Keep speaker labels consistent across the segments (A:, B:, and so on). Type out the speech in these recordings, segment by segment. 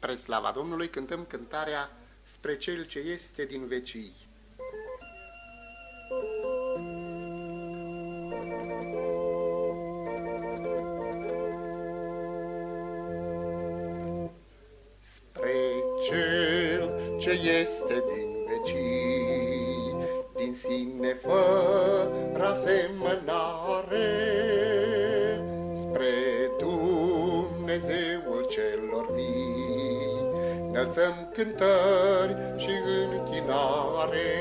A: Spre slava Domnului cântăm cântarea Spre Cel ce este din vecii. Spre Cel ce este din vecii, din sine fără asemănare, spre Dumnezeul celor vii, înălțăm cântări și închinare,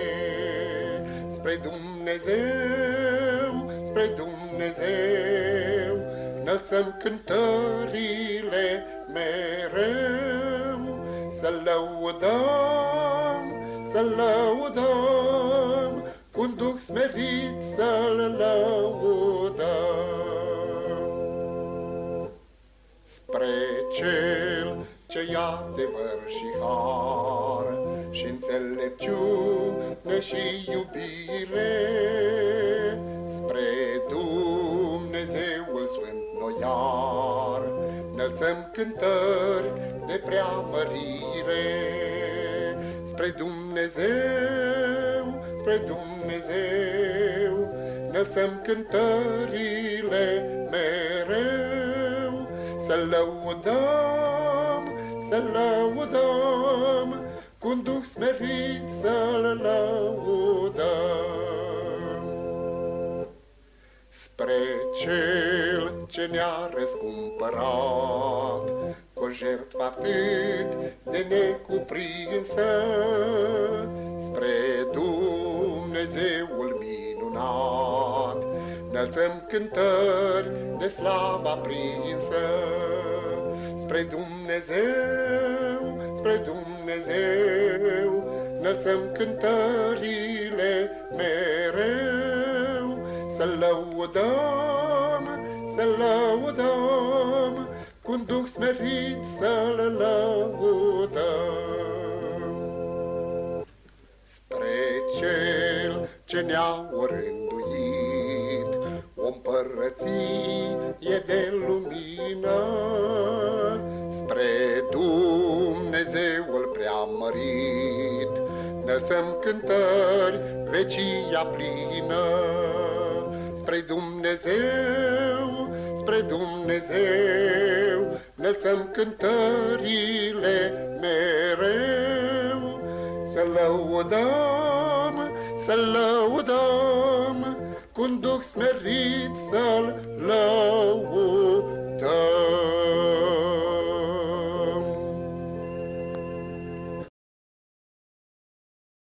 A: spre Dumnezeu, spre Dumnezeu, înălțăm cântările mereu, să lăudăm, să lăudăm, cu un duc smerit să-L lăudăm. Spre Cel ce-i adevăr și har, și înțelepciune și iubire, spre Dumnezeul Sfânt noi iar, înălțăm cântări de preamărire spre Dumnezeu, spre Dumnezeu, înălțăm cântările mereu, să lăudăm, să lăudăm, cu un duh smerit să-L lăudăm. Spre Cel ce ne-a răscumpărat, cu o jertfă atât de necuprinsă, spre Dumnezeul minunat, înălțăm cântări de slava prinsă, spre Dumnezeu, spre Dumnezeu, înălțăm cântările mereu, să lăudăm, să lăudăm, cu un duh smerit să-L lăudăm. Spre Cel ce ne-a orânduit Dumnezeul preamărit, înălțăm cântări vecia plină, spre Dumnezeu, spre Dumnezeu, înălțăm cântările mereu, să lăudăm, să lăudăm, cu un duc smerit să-l lăudăm.